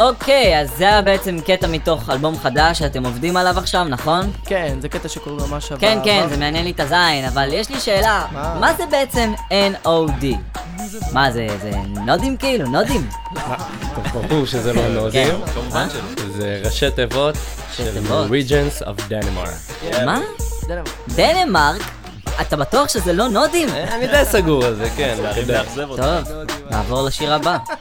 אוקיי, אז זה היה בעצם קטע מתוך אלבום חדש שאתם עובדים עליו עכשיו, נכון? כן, זה קטע שקוראים ממש הבא. כן, כן, זה מעניין לי את הזין, אבל יש לי שאלה, מה? זה בעצם NOD? מה זה, זה נודים כאילו, נודים? ברור שזה לא נודים. כן. כן, כמובן שלא. זה ראשי תיבות של תיבות. Regions of Denmark. מה? אה, דנמרק. אתה בטוח שזה לא נודים? אני די סגור על זה, כן. טוב, נעבור לשיר הבא.